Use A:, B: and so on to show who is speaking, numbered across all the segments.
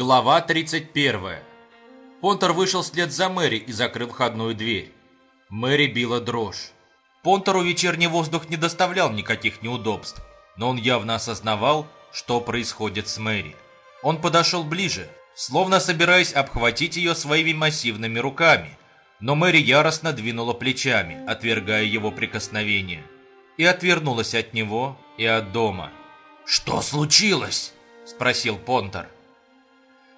A: Глава 31. Понтер вышел вслед за Мэри и закрыл входную дверь. Мэри била дрожь. Понтеру вечерний воздух не доставлял никаких неудобств, но он явно осознавал, что происходит с Мэри. Он подошел ближе, словно собираясь обхватить ее своими массивными руками, но Мэри яростно двинула плечами, отвергая его прикосновение, и отвернулась от него и от дома.
B: «Что случилось?»
A: – спросил Понтер.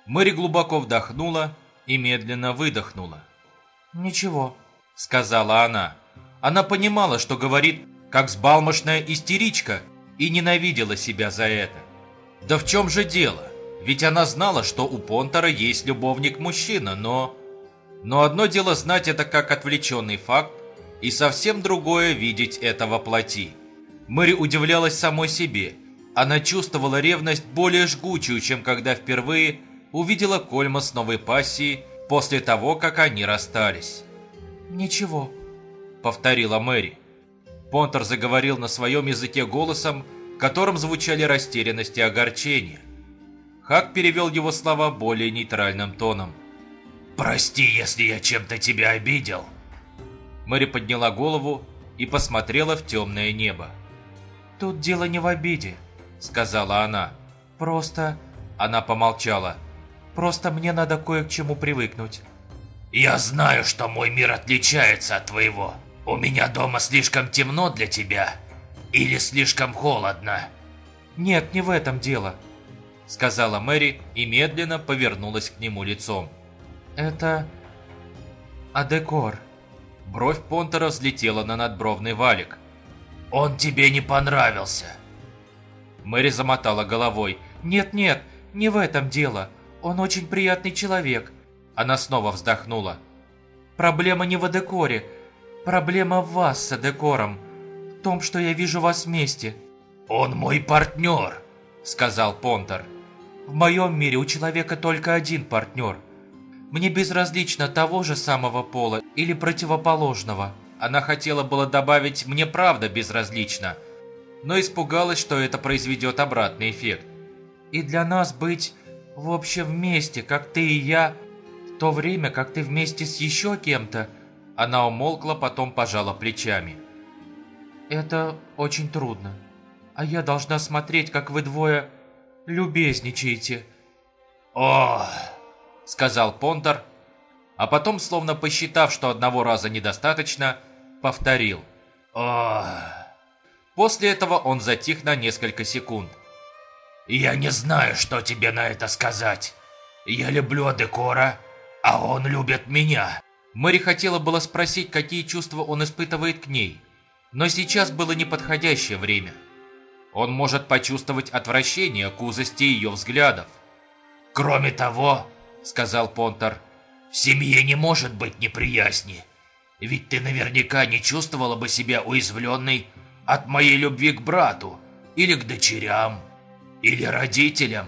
A: Мэри глубоко вдохнула и медленно выдохнула.
C: «Ничего», —
A: сказала она. Она понимала, что говорит, как сбалмошная истеричка, и ненавидела себя за это. Да в чем же дело? Ведь она знала, что у Понтера есть любовник-мужчина, но... Но одно дело знать это как отвлеченный факт, и совсем другое видеть это во плоти. Мэри удивлялась самой себе. Она чувствовала ревность более жгучую, чем когда впервые увидела Кольма с новой пассией после того, как они расстались.
C: «Ничего», —
A: повторила Мэри. Понтер заговорил на своем языке голосом, которым звучали растерянность и огорчение. Хак перевел его слова более нейтральным тоном.
B: «Прости, если я чем-то тебя обидел».
A: Мэри подняла голову и посмотрела в темное небо.
C: «Тут дело не в обиде», —
A: сказала она.
C: «Просто...»
A: Она помолчала.
C: Просто мне надо кое к чему привыкнуть.
B: Я знаю, что мой мир отличается от твоего. У меня дома слишком темно для тебя. Или слишком холодно.
C: Нет, не в этом дело.
A: Сказала Мэри и медленно повернулась к нему лицом.
C: Это... А декор.
A: Бровь Понтера взлетела на надбровный валик.
B: Он тебе не понравился.
A: Мэри замотала головой.
C: Нет-нет, не в этом дело. Он очень приятный человек.
A: Она снова вздохнула.
C: Проблема не в декоре. Проблема в вас с декором. В том, что я вижу вас вместе.
B: Он мой партнер,
A: сказал Понтер.
C: В моем мире у человека только один партнер. Мне безразлично того же самого пола или противоположного.
A: Она хотела было добавить «мне правда безразлично», но испугалась, что это произведет обратный эффект.
C: И для нас быть в общем, вместе, как ты и я, в то время, как ты вместе с еще кем-то...»
A: Она умолкла, потом пожала плечами.
C: «Это очень трудно. А я должна смотреть, как вы двое любезничаете».
B: «О!»
A: — сказал Понтер, а потом, словно посчитав, что одного раза недостаточно, повторил.
B: «О!»
A: После этого он затих на несколько секунд.
B: Я не знаю, что тебе на это сказать. Я люблю Адекора, а он любит меня.
A: Мэри хотела было спросить, какие чувства он испытывает к ней, но сейчас было неподходящее время. Он может почувствовать отвращение к узости ее взглядов.
B: «Кроме того, — сказал Понтер, — в семье не может быть неприязни. Ведь ты наверняка не чувствовала бы себя уязвленной от моей любви к брату или к дочерям». Или родителям?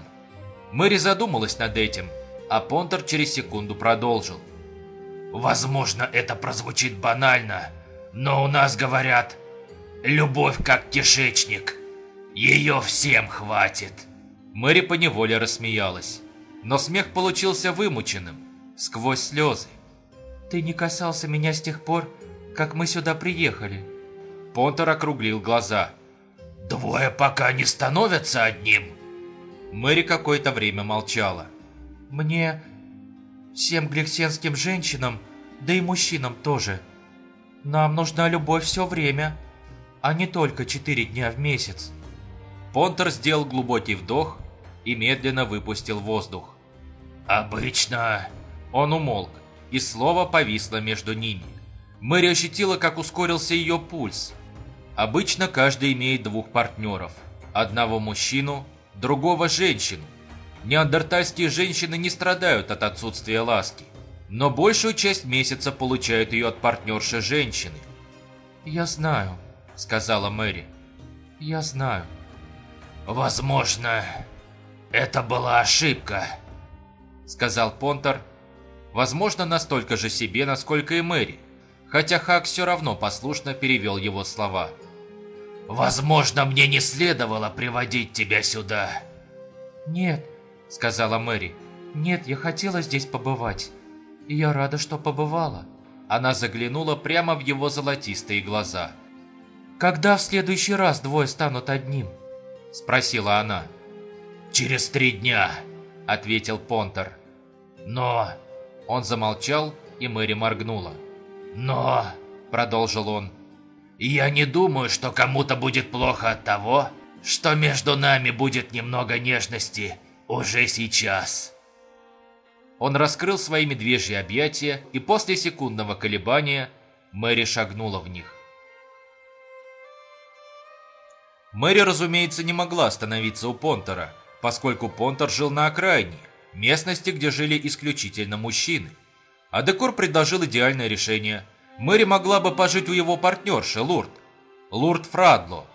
A: Мэри задумалась над этим, а Понтер через секунду продолжил.
B: Возможно, это прозвучит банально, но у нас говорят «любовь как кишечник». Ее всем хватит.
A: Мэри поневоле рассмеялась, но смех получился вымученным, сквозь слезы.
C: «Ты не касался меня с тех пор, как мы сюда приехали».
A: Понтер округлил глаза –
B: Двое пока не становятся одним.
A: Мэри какое-то время молчала.
C: Мне, всем гликсенским женщинам, да и мужчинам тоже, нам нужна любовь все время, а не только четыре дня в месяц.
A: Понтер сделал глубокий вдох и медленно выпустил воздух.
B: «Обычно...»
A: Он умолк, и слово повисло между ними. Мэри ощутила, как ускорился ее пульс, Обычно каждый имеет двух партнеров. Одного мужчину, другого женщину. Неандертальские женщины не страдают от отсутствия ласки, но большую часть месяца получают ее от партнерши женщины.
C: «Я знаю», —
A: сказала Мэри.
C: «Я знаю».
B: «Возможно, это была ошибка», —
A: сказал Понтер. Возможно, настолько же себе, насколько и Мэри, хотя Хак все равно послушно перевел его слова.
B: Возможно, мне не следовало приводить тебя сюда.
C: Нет, сказала Мэри. Нет, я хотела здесь побывать. И я рада, что побывала.
A: Она заглянула прямо в его золотистые глаза.
C: «Когда в следующий раз двое станут одним?» Спросила она.
B: «Через три дня», — ответил Понтер. «Но...»
A: Он замолчал, и Мэри моргнула.
B: «Но...» — продолжил он. «Я не думаю, что кому-то будет плохо от того, что между нами будет немного нежности уже сейчас».
A: Он раскрыл свои медвежьи объятия, и после секундного колебания Мэри шагнула в них. Мэри, разумеется, не могла остановиться у Понтера, поскольку Понтер жил на окраине, местности, где жили исключительно мужчины. А Декор предложил идеальное решение. Мэри могла бы пожить у его партнерши Лурд. Лурд Фрадло.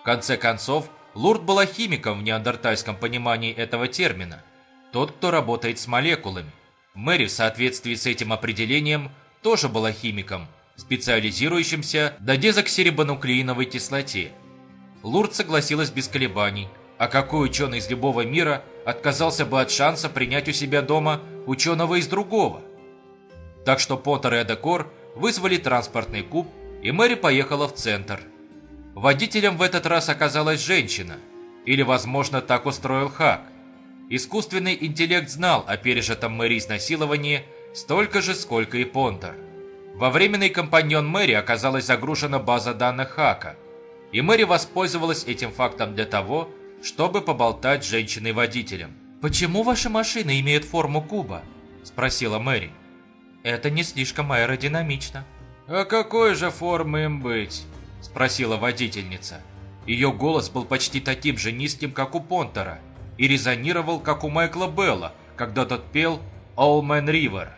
A: В конце концов, Лурд была химиком в неандертальском понимании этого термина – тот, кто работает с молекулами. Мэри в соответствии с этим определением тоже была химиком, специализирующимся на дезоксирибонуклеиновой кислоте. Лурд согласилась без колебаний, а какой ученый из любого мира отказался бы от шанса принять у себя дома ученого из другого? Так что Поттер и Эдекор вызвали транспортный куб, и Мэри поехала в центр. Водителем в этот раз оказалась женщина, или, возможно, так устроил Хак. Искусственный интеллект знал о пережитом Мэри изнасиловании столько же, сколько и Понтер. Во временный компаньон Мэри оказалась загружена база данных Хака, и Мэри воспользовалась этим фактом для того, чтобы поболтать с женщиной-водителем.
C: «Почему ваши машины имеют форму куба?» – спросила Мэри. «Это не слишком аэродинамично».
A: «А какой же формы им быть?» – спросила водительница. Ее голос был почти таким же низким, как у Понтера – и резонировал, как у Майкла Белла, когда тот пел «All Man River».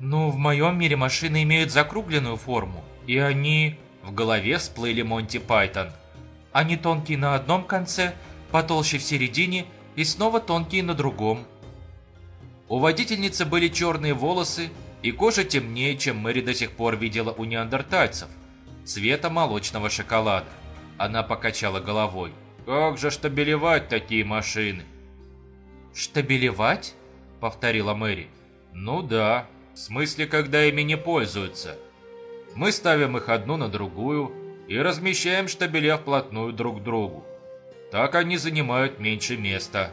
C: «Ну, в моем мире машины имеют закругленную форму, и они...»
A: В голове всплыли Монти Пайтон.
C: «Они тонкие на одном конце, потолще в середине и снова тонкие на другом».
A: У водительницы были черные волосы, и кожа темнее, чем Мэри до сих пор видела у неандертальцев, цвета молочного шоколада. Она покачала головой. «Как же штабелевать такие машины?»
C: «Штабелевать?» — повторила Мэри.
A: «Ну да, в смысле, когда ими не пользуются. Мы ставим их одну на другую и размещаем штабеля вплотную друг к другу. Так они занимают меньше места».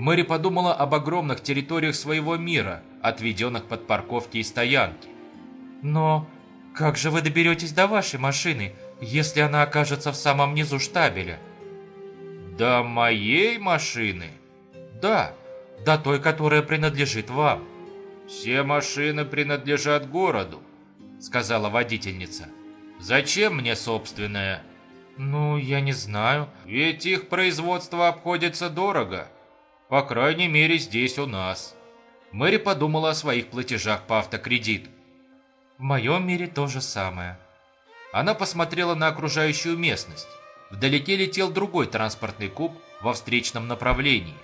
A: Мэри подумала об огромных территориях своего мира, отведенных под парковки и стоянки.
C: «Но как же вы доберетесь до вашей машины, если она окажется в самом низу штабеля?»
A: «До моей машины?»
C: Да, до той, которая принадлежит вам.
A: Все машины принадлежат городу, сказала водительница. Зачем мне собственная?
C: Ну, я не знаю.
A: Ведь их производство обходится дорого. По крайней мере, здесь у нас. Мэри подумала о своих платежах по автокредиту.
C: В моем мире то же самое.
A: Она посмотрела на окружающую местность. Вдалеке летел другой транспортный куб во встречном направлении.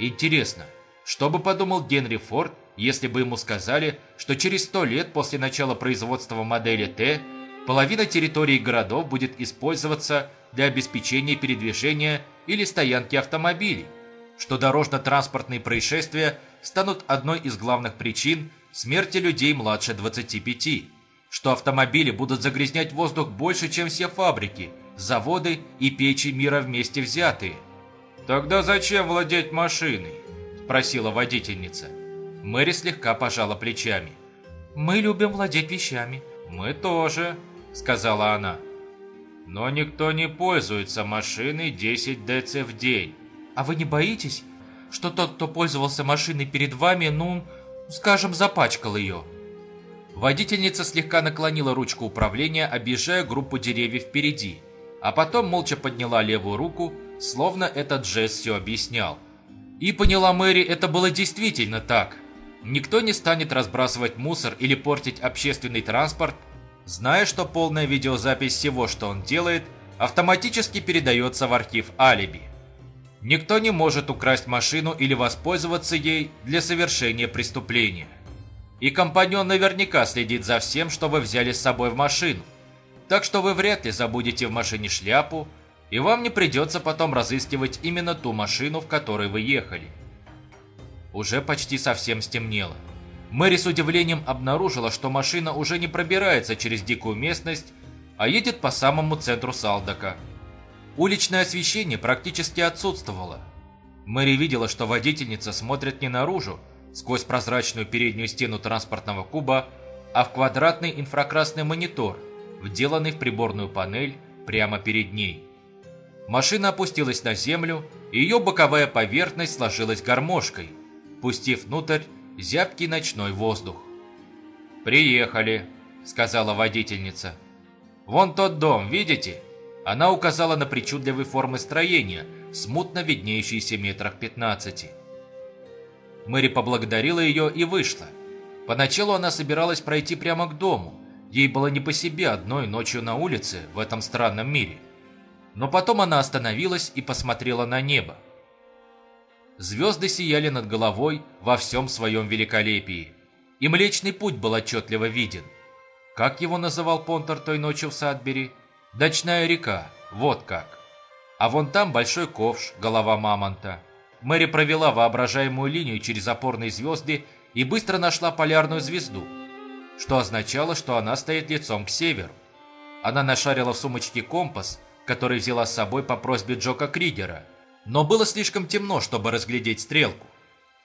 A: Интересно, что бы подумал Генри Форд, если бы ему сказали, что через сто лет после начала производства модели Т половина территории городов будет использоваться для обеспечения передвижения или стоянки автомобилей, что дорожно-транспортные происшествия станут одной из главных причин смерти людей младше 25, что автомобили будут загрязнять воздух больше, чем все фабрики, заводы и печи мира вместе взятые – «Тогда зачем владеть машиной?» – спросила водительница. Мэри слегка пожала плечами.
C: «Мы любим владеть вещами».
A: «Мы тоже», – сказала она. «Но никто не пользуется машиной 10 ДЦ в день».
C: «А вы не боитесь, что тот, кто пользовался машиной перед вами, ну, скажем, запачкал ее?»
A: Водительница слегка наклонила ручку управления, объезжая группу деревьев впереди, а потом молча подняла левую руку – словно этот жест все объяснял. И поняла Мэри, это было действительно так. Никто не станет разбрасывать мусор или портить общественный транспорт, зная, что полная видеозапись всего, что он делает, автоматически передается в архив алиби. Никто не может украсть машину или воспользоваться ей для совершения преступления. И компаньон наверняка следит за всем, что вы взяли с собой в машину. Так что вы вряд ли забудете в машине шляпу, и вам не придется потом разыскивать именно ту машину, в которой вы ехали. уже почти совсем стемнело. Мэри с удивлением обнаружила, что машина уже не пробирается через дикую местность, а едет по самому центру Салдака. Уличное освещение практически отсутствовало. Мэри видела, что водительница смотрит не наружу, сквозь прозрачную переднюю стену транспортного куба, а в квадратный инфракрасный монитор, вделанный в приборную панель прямо перед ней. Машина опустилась на землю, и ее боковая поверхность сложилась гармошкой, пустив внутрь зябкий ночной воздух. «Приехали», — сказала водительница. «Вон тот дом, видите?» Она указала на причудливой формы строения, смутно виднеющиеся метрах 15. Мэри поблагодарила ее и вышла. Поначалу она собиралась пройти прямо к дому. Ей было не по себе одной ночью на улице в этом странном мире. Но потом она остановилась и посмотрела на небо. Звезды сияли над головой во всем своем великолепии. И Млечный Путь был отчетливо виден. Как его называл Понтер той ночью в Садбери? Дочная река, вот как. А вон там большой ковш, голова мамонта. Мэри провела воображаемую линию через опорные звезды и быстро нашла полярную звезду, что означало, что она стоит лицом к северу. Она нашарила в сумочке компас, который взяла с собой по просьбе Джока Кригера – но было слишком темно, чтобы разглядеть стрелку.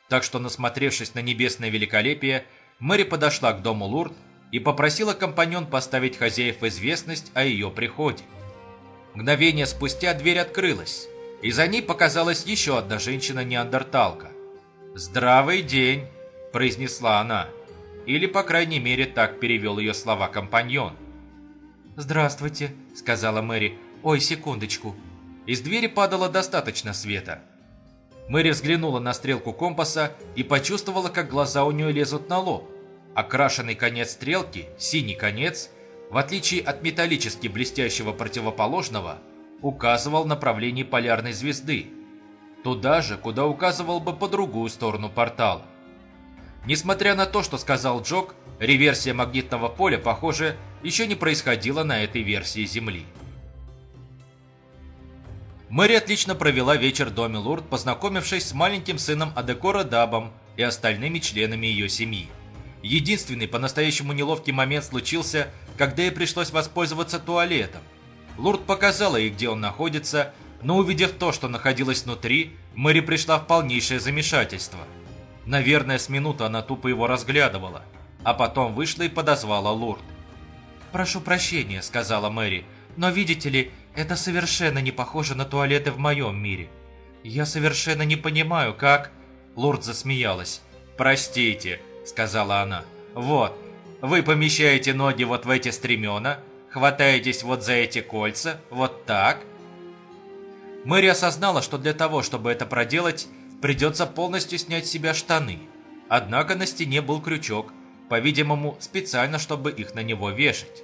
A: Так что, насмотревшись на небесное великолепие, Мэри подошла к дому Лурд и попросила компаньон поставить хозяев в известность о ее приходе. Мгновение спустя дверь открылась, и за ней показалась еще одна женщина-неандерталка. «Здравый день!» – произнесла она. Или, по крайней мере, так перевел ее слова компаньон.
C: «Здравствуйте», – сказала Мэри. «Ой, секундочку,
A: из двери падало достаточно света. Мэри взглянула на стрелку компаса и почувствовала, как глаза у нее лезут на лоб. Окрашенный конец стрелки, синий конец, в отличие от металлически блестящего противоположного, указывал направление полярной звезды. Туда же, куда указывал бы по другую сторону портала. Несмотря на то, что сказал Джок, реверсия магнитного поля, похоже, еще не происходила на этой версии Земли. Мэри отлично провела вечер в доме Лурд, познакомившись с маленьким сыном Адекора Дабом и остальными членами ее семьи. Единственный по-настоящему неловкий момент случился, когда ей пришлось воспользоваться туалетом. Лурд показала ей, где он находится, но увидев то, что находилось внутри, Мэри пришла в полнейшее замешательство. Наверное, с минуты она тупо его разглядывала, а потом вышла и подозвала Лурд.
C: «Прошу прощения», — сказала Мэри, — «но видите ли, это совершенно не похоже на туалеты в моем мире. Я совершенно не понимаю, как...»
A: Лурд засмеялась. «Простите», — сказала она. «Вот, вы помещаете ноги вот в эти стремена, хватаетесь вот за эти кольца, вот так». Мэри осознала, что для того, чтобы это проделать, придется полностью снять с себя штаны. Однако на стене был крючок, по-видимому, специально, чтобы их на него вешать.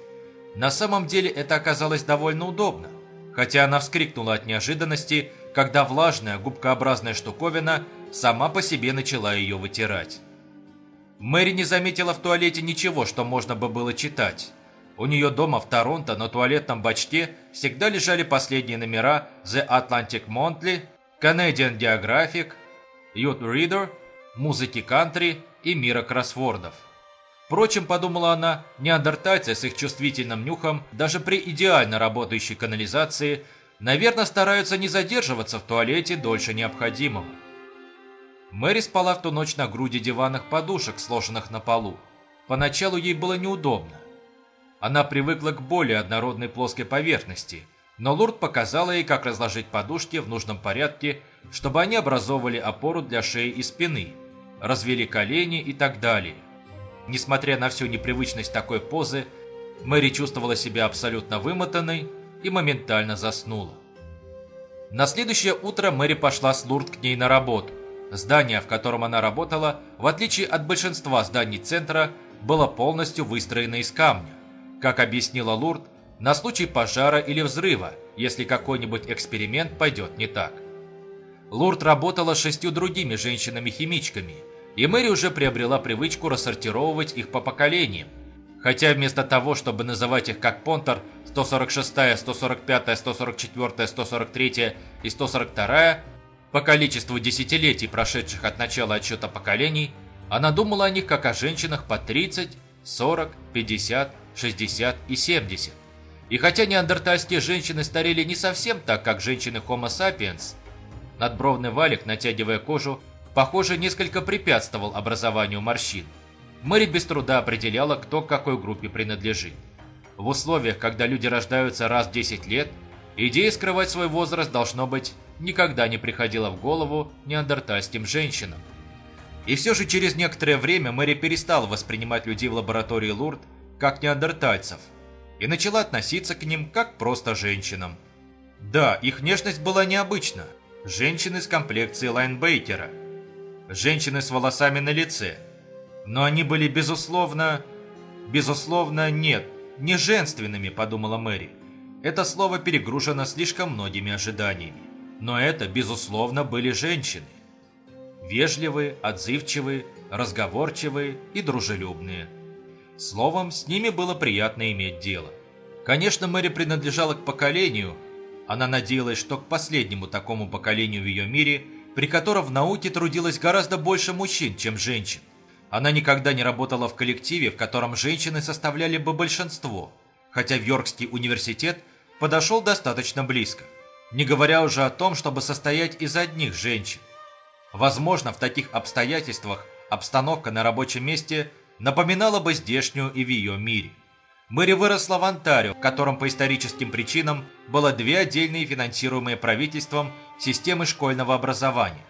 A: На самом деле это оказалось довольно удобно хотя она вскрикнула от неожиданности, когда влажная губкообразная штуковина сама по себе начала ее вытирать. Мэри не заметила в туалете ничего, что можно бы было читать. У нее дома в Торонто на туалетном бачке всегда лежали последние номера The Atlantic Monthly, Canadian Geographic, Youth Reader, музыки кантри и мира кроссвордов. Впрочем, подумала она, неандертальцы с их чувствительным нюхом, даже при идеально работающей канализации, наверное, стараются не задерживаться в туалете дольше необходимого. Мэри спала в ту ночь на груди диванных подушек, сложенных на полу. Поначалу ей было неудобно. Она привыкла к более однородной плоской поверхности, но Лурд показала ей, как разложить подушки в нужном порядке, чтобы они образовывали опору для шеи и спины, развели колени и так далее. Несмотря на всю непривычность такой позы, Мэри чувствовала себя абсолютно вымотанной и моментально заснула. На следующее утро Мэри пошла с Лурд к ней на работу. Здание, в котором она работала, в отличие от большинства зданий центра, было полностью выстроено из камня. Как объяснила Лурд, на случай пожара или взрыва, если какой-нибудь эксперимент пойдет не так. Лурд работала шестью другими женщинами-химичками – и Мэри уже приобрела привычку рассортировывать их по поколениям. Хотя вместо того, чтобы называть их как Понтер 146, 145, 144, 143 и 142, По количеству десятилетий, прошедших от начала отсчета поколений, она думала о них как о женщинах по 30, 40, 50, 60 и 70. И хотя неандертальские женщины старели не совсем так, как женщины Homo sapiens, надбровный валик, натягивая кожу, похоже, несколько препятствовал образованию морщин. Мэри без труда определяла, кто к какой группе принадлежит. В условиях, когда люди рождаются раз в 10 лет, идея скрывать свой возраст, должно быть, никогда не приходила в голову неандертальским женщинам. И все же через некоторое время Мэри перестала воспринимать людей в лаборатории Лурд как неандертальцев и начала относиться к ним как просто женщинам. Да, их внешность была необычна. Женщины с комплекцией Лайнбейкера. Женщины с волосами на лице. Но они были безусловно... Безусловно, нет, не женственными, подумала Мэри. Это слово перегружено слишком многими ожиданиями. Но это, безусловно, были женщины. Вежливые, отзывчивые, разговорчивые и дружелюбные. Словом, с ними было приятно иметь дело. Конечно, Мэри принадлежала к поколению, она надеялась, что к последнему такому поколению в ее мире, при котором в науке трудилось гораздо больше мужчин, чем женщин. Она никогда не работала в коллективе, в котором женщины составляли бы большинство, хотя в Йоркский университет подошел достаточно близко, не говоря уже о том, чтобы состоять из одних женщин. Возможно, в таких обстоятельствах обстановка на рабочем месте напоминала бы здешнюю и в ее мире. Мэри выросла в Онтарио, в котором по историческим причинам было две отдельные финансируемые правительством системы школьного образования.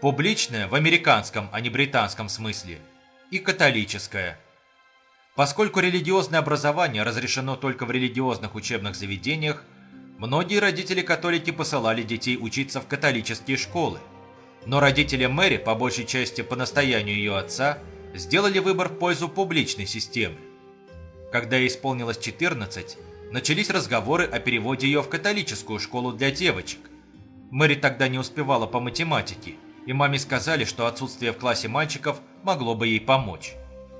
A: Публичная в американском, а не британском смысле, и католическая. Поскольку религиозное образование разрешено только в религиозных учебных заведениях, многие родители-католики посылали детей учиться в католические школы. Но родители Мэри, по большей части по настоянию ее отца, сделали выбор в пользу публичной системы. Когда ей исполнилось 14, начались разговоры о переводе ее в католическую школу для девочек. Мэри тогда не успевала по математике, и маме сказали, что отсутствие в классе мальчиков могло бы ей помочь.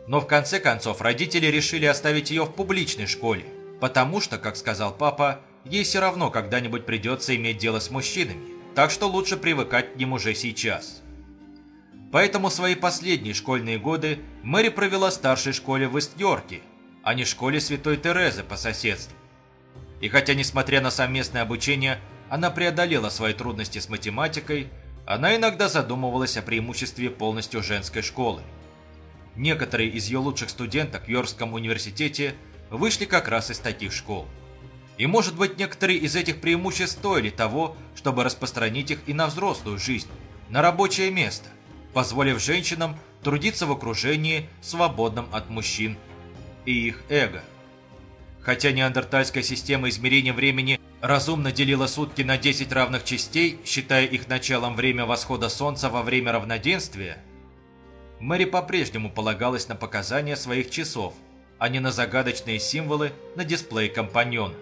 A: Но в конце концов родители решили оставить ее в публичной школе, потому что, как сказал папа, ей все равно когда-нибудь придется иметь дело с мужчинами, так что лучше привыкать к ним уже сейчас. Поэтому свои последние школьные годы Мэри провела в старшей школе в Ист-Йорке, а не в школе Святой Терезы по соседству. И хотя, несмотря на совместное обучение, она преодолела свои трудности с математикой, она иногда задумывалась о преимуществе полностью женской школы. Некоторые из ее лучших студенток в Йоркском университете вышли как раз из таких школ. И может быть некоторые из этих преимуществ стоили того, чтобы распространить их и на взрослую жизнь, на рабочее место, позволив женщинам трудиться в окружении, свободном от мужчин и их эго. Хотя неандертальская система измерения времени разумно делила сутки на 10 равных частей, считая их началом время восхода солнца во время равноденствия, Мэри по-прежнему полагалась на показания своих часов, а не на загадочные символы на дисплее компаньона.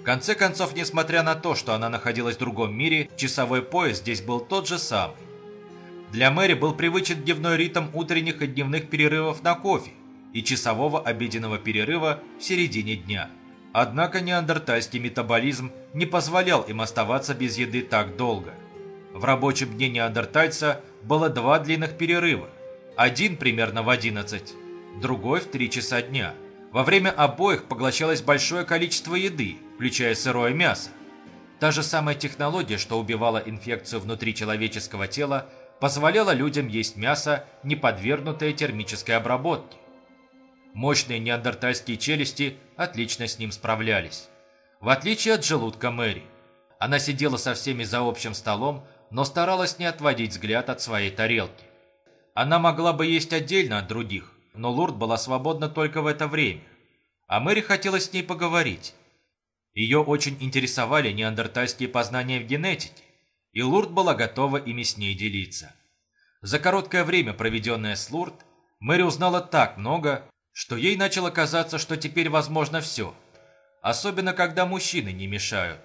A: В конце концов, несмотря на то, что она находилась в другом мире, часовой пояс здесь был тот же самый. Для Мэри был привычен дневной ритм утренних и дневных перерывов на кофе и часового обеденного перерыва в середине дня. Однако неандертальский метаболизм не позволял им оставаться без еды так долго. В рабочем дне неандертальца было два длинных перерыва, один примерно в 11, другой в 3 часа дня. Во время обоих поглощалось большое количество еды, включая сырое мясо. Та же самая технология, что убивала инфекцию внутри человеческого тела, позволяла людям есть мясо, не подвергнутое термической обработке. Мощные неандертальские челюсти отлично с ним справлялись. В отличие от желудка Мэри. Она сидела со всеми за общим столом, но старалась не отводить взгляд от своей тарелки. Она могла бы есть отдельно от других, но Лурд была свободна только в это время. А Мэри хотела с ней поговорить. Ее очень интересовали неандертальские познания в генетике, и Лурд была готова ими с ней делиться. За короткое время, проведенное с Лурд, Мэри узнала так много, что ей начало казаться, что теперь возможно все. Особенно, когда мужчины не мешают.